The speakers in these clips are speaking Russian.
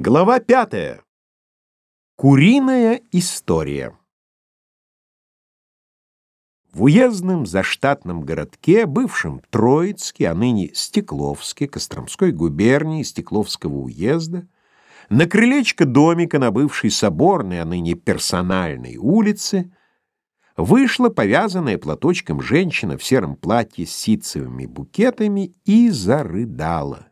Глава пятая. Куриная история. В уездном заштатном городке, бывшем Троицке, а ныне Стекловске, Костромской губернии, Стекловского уезда, на крылечко домика на бывшей Соборной, а ныне Персональной улице, вышла повязанная платочком женщина в сером платье с ситцевыми букетами и зарыдала.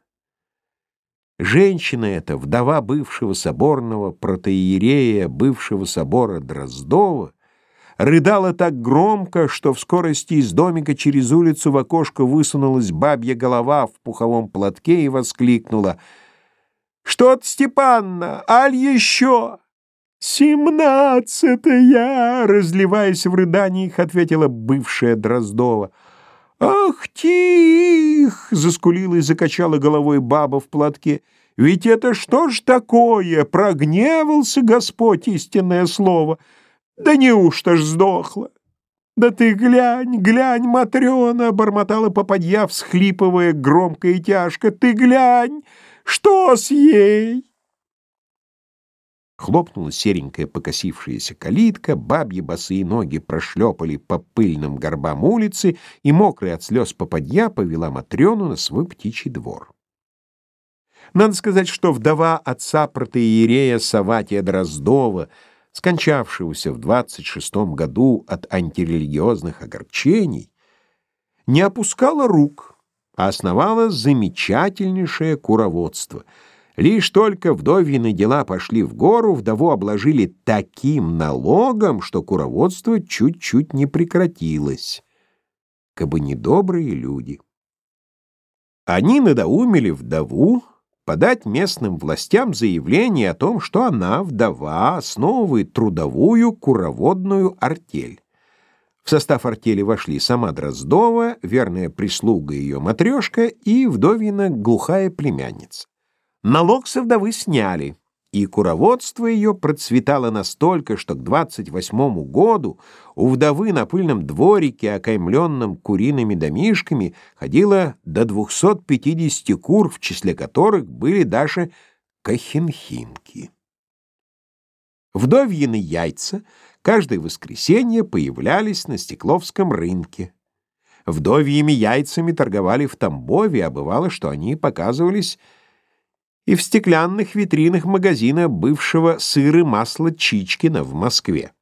Женщина эта, вдова бывшего соборного протоиерея бывшего собора Дроздова, рыдала так громко, что в скорости из домика через улицу в окошко высунулась бабья голова в пуховом платке и воскликнула «Что-то, Степанна, аль еще?» «Семнадцатая!» — разливаясь в рыданиях, ответила бывшая Дроздова — «Ах, тих!» — заскулила и закачала головой баба в платке. «Ведь это что ж такое? Прогневался Господь истинное слово! Да неужто ж сдохла?» «Да ты глянь, глянь, Матрена!» — бормотала попадья, всхлипывая громко и тяжко. «Ты глянь! Что с ей?» Хлопнула серенькая покосившаяся калитка, бабьи босые ноги прошлепали по пыльным горбам улицы, и мокрая от слез попадья повела Матрёну на свой птичий двор. Надо сказать, что вдова отца протоиерея Саватия Дроздова, скончавшегося в 26 году от антирелигиозных огорчений, не опускала рук, а основала замечательнейшее куроводство — Лишь только вдовьины дела пошли в гору, вдову обложили таким налогом, что куроводство чуть-чуть не прекратилось. Кабы не добрые люди. Они надоумили вдову подать местным властям заявление о том, что она, вдова, основывает трудовую куроводную артель. В состав артели вошли сама Дроздова, верная прислуга ее матрешка и вдовьина глухая племянница. Налог со вдовы сняли, и куроводство ее процветало настолько, что к 28 году у вдовы на пыльном дворике, окаймленном куриными домишками, ходило до 250 кур, в числе которых были даже кахинхинки. Вдовьины яйца каждое воскресенье появлялись на Стекловском рынке. Вдовьими яйцами торговали в Тамбове, а бывало, что они показывались и в стеклянных витринах магазина бывшего сыр и масла Чичкина в Москве.